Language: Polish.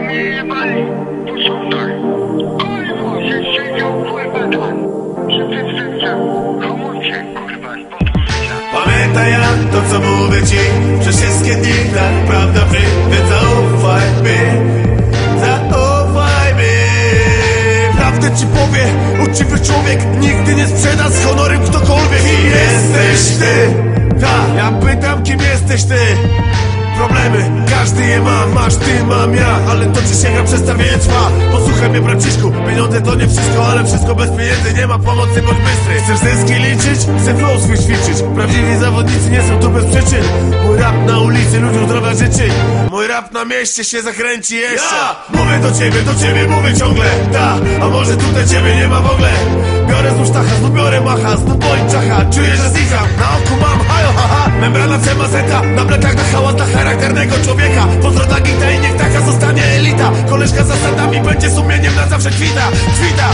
mnie jebali że siedział kurwa tam. Kurwa, z. Pamiętaj ja to co mówię ci. Przez wszystkie dni tak prawda przyjdzie Zaufaj mi Zaufaj mi. Prawdę ci powie Uczciwy człowiek. Nigdy nie sprzeda z honorem ktokolwiek. Kim jesteś ty? Ta, ja pytam kim jesteś ty? Problemy, każdy je ma, masz ty, mam ja. Ale to czy sięga przestawienie trwa Posłuchaj mnie braciszku, pieniądze to nie wszystko Ale wszystko bez pieniędzy, nie ma pomocy, bądź bystry. Chcesz zyski liczyć? Chcę flow swój ćwiczyć. Prawdziwi zawodnicy nie są tu bez przyczyn. Mój rap na ulicy ludziom zdrowia życzy. Mój rap na mieście się zakręci jeszcze. Ja! Mówię do ciebie, do ciebie mówię ciągle. Ta, a może tutaj ciebie nie ma w ogóle? Biorę znów sztacha, znów biorę macha Membrana C-mazeta Na plecach na hałas dla charakternego człowieka. Pozdro dla gita i niech taka zostanie elita. Koleżka zasadami będzie sumieniem na zawsze kwita Kwita